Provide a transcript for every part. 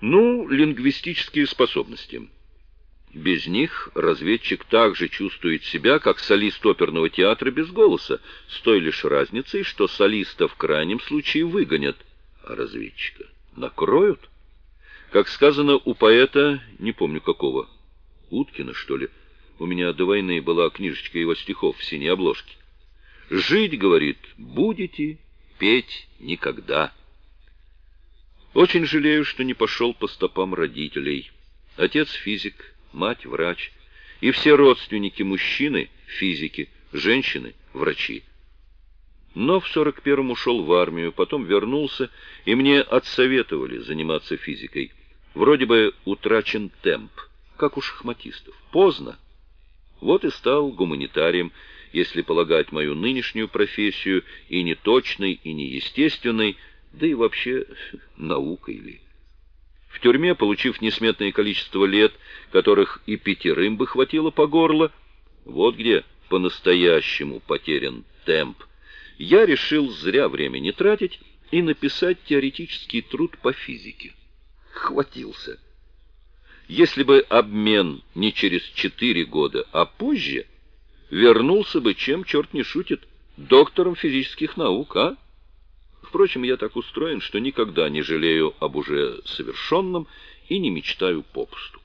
Ну, лингвистические способности. Без них разведчик также чувствует себя, как солист оперного театра без голоса, с той лишь разницей, что солиста в крайнем случае выгонят, а разведчика накроют. Как сказано у поэта, не помню какого, Уткина, что ли, у меня до войны была книжечка его стихов в синей обложке. «Жить, — говорит, — будете, петь никогда». Очень жалею, что не пошел по стопам родителей. Отец физик, мать врач, и все родственники мужчины физики, женщины врачи. Но в сорок первом ушел в армию, потом вернулся, и мне отсоветовали заниматься физикой. Вроде бы утрачен темп, как у шахматистов. Поздно. Вот и стал гуманитарием, если полагать мою нынешнюю профессию и неточной, и неестественной, да и вообще наукой ли. В тюрьме, получив несметное количество лет, которых и пятерым бы хватило по горло, вот где по-настоящему потерян темп, я решил зря время не тратить и написать теоретический труд по физике. Хватился. Если бы обмен не через четыре года, а позже, вернулся бы, чем черт не шутит, доктором физических наук, а? Впрочем, я так устроен, что никогда не жалею об уже совершенном и не мечтаю попусту.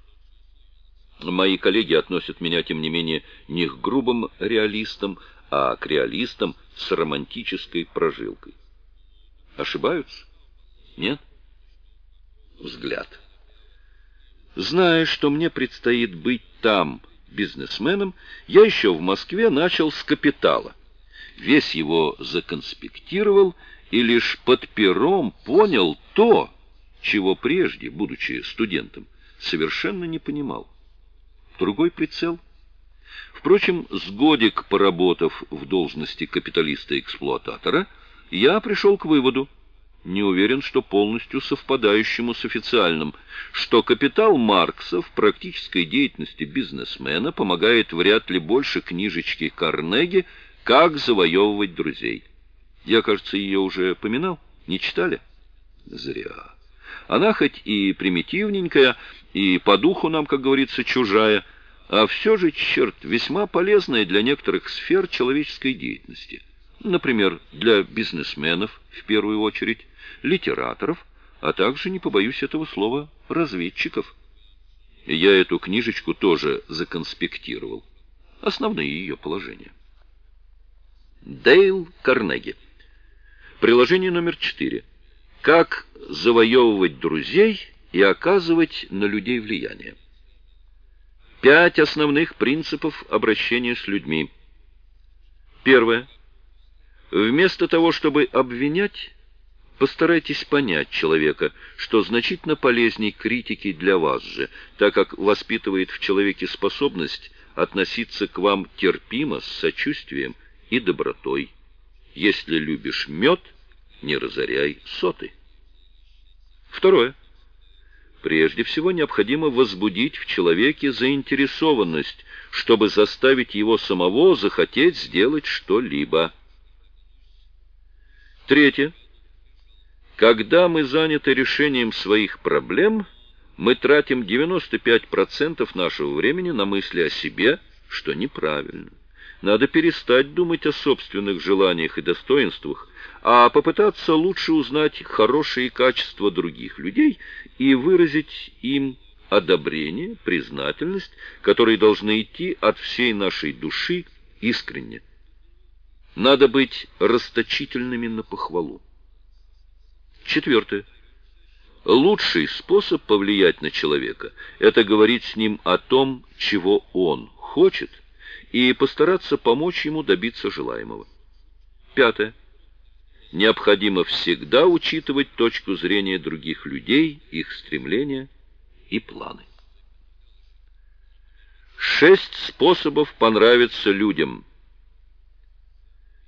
Мои коллеги относят меня, тем не менее, не к грубым реалистам, а к реалистам с романтической прожилкой. Ошибаются? Нет? Взгляд. Зная, что мне предстоит быть там бизнесменом, я еще в Москве начал с капитала. Весь его законспектировал и лишь под пером понял то, чего прежде, будучи студентом, совершенно не понимал. Другой прицел. Впрочем, с годик поработав в должности капиталиста-эксплуататора, я пришел к выводу, не уверен, что полностью совпадающему с официальным, что капитал Маркса в практической деятельности бизнесмена помогает вряд ли больше книжечки Карнеги «Как завоевывать друзей». Я, кажется, ее уже поминал. Не читали? Зря. Она хоть и примитивненькая, и по духу нам, как говорится, чужая, а все же, черт, весьма полезная для некоторых сфер человеческой деятельности. Например, для бизнесменов, в первую очередь, литераторов, а также, не побоюсь этого слова, разведчиков. Я эту книжечку тоже законспектировал. Основные ее положения. Дейл Карнеги Приложение номер четыре. Как завоевывать друзей и оказывать на людей влияние. Пять основных принципов обращения с людьми. Первое. Вместо того, чтобы обвинять, постарайтесь понять человека, что значительно полезней критики для вас же, так как воспитывает в человеке способность относиться к вам терпимо, с сочувствием и добротой. Если любишь мед, не разоряй соты. Второе. Прежде всего необходимо возбудить в человеке заинтересованность, чтобы заставить его самого захотеть сделать что-либо. Третье. Когда мы заняты решением своих проблем, мы тратим 95% нашего времени на мысли о себе, что неправильно. Надо перестать думать о собственных желаниях и достоинствах, а попытаться лучше узнать хорошие качества других людей и выразить им одобрение, признательность, которые должны идти от всей нашей души искренне. Надо быть расточительными на похвалу. Четвертое. Лучший способ повлиять на человека – это говорить с ним о том, чего он хочет – и постараться помочь ему добиться желаемого. Пятое. Необходимо всегда учитывать точку зрения других людей, их стремления и планы. Шесть способов понравиться людям –